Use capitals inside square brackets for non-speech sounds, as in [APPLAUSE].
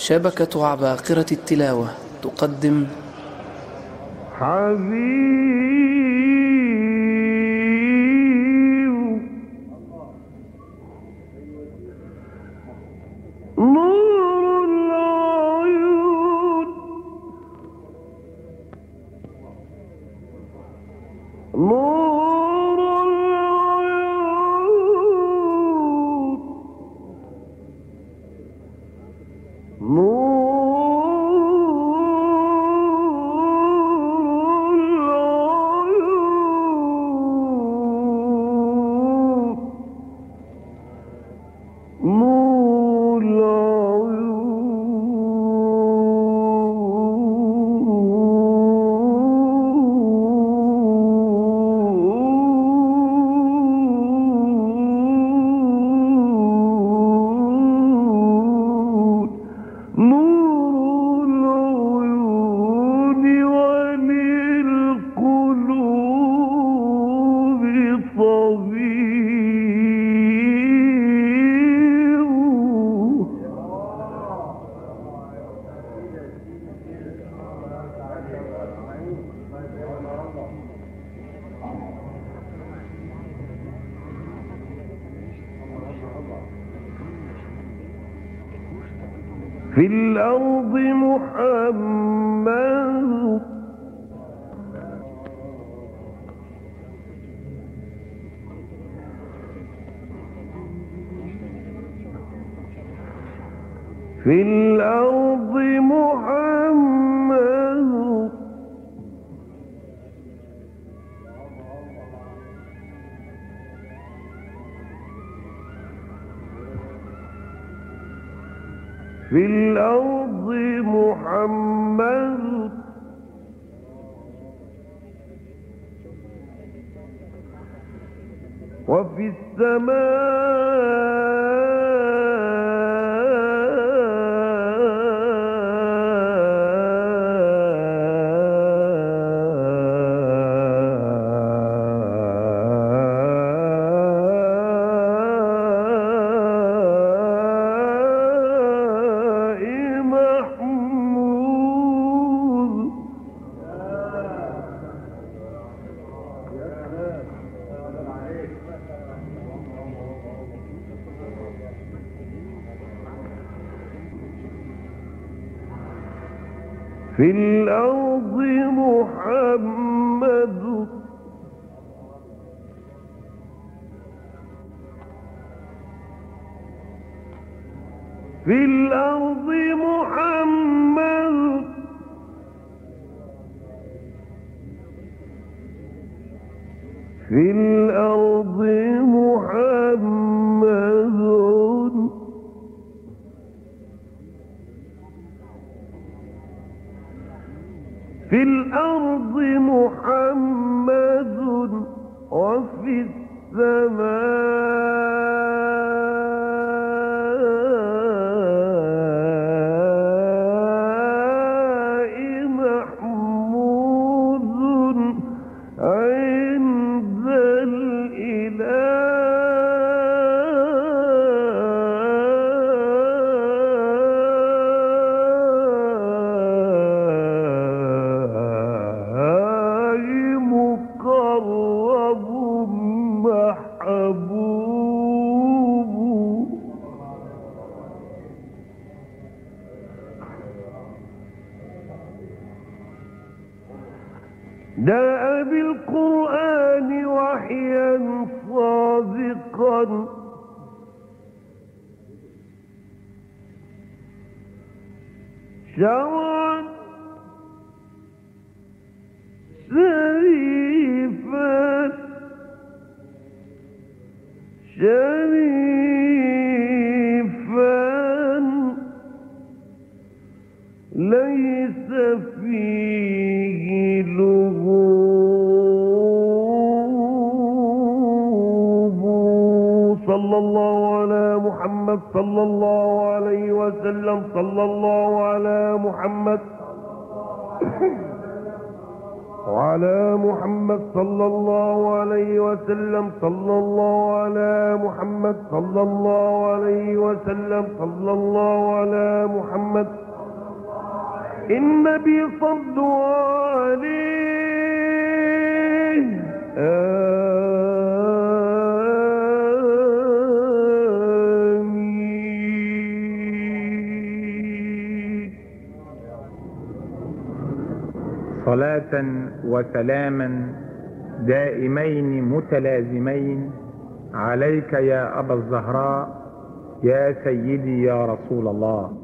شبكة عباقرة التلاوة تقدم حبيب نور العيون. نور نور في الأرض محمد. في الأرض محمد. في الأرض محمد. وفي السماء في الأرض محمد. في الأرض محمد. في الأرض محمد. في الأرض محمد وفي السماء محمود عند جاء بالقرآن وحيا صادقا. شرعا شريفا. شريفا. ليس فيه صلى الله على محمد صلى الله عليه وسلم صلى الله على محمد. [COUGHS] وعلى محمد صلى الله عليه وسلم صلى الله على محمد صلى الله عليه وسلم صلى الله على محمد. النبي صلوا عليه. آمين. صلاة وسلاما دائمين متلازمين. عليك يا أبا الزهراء يا سيدي يا رسول الله.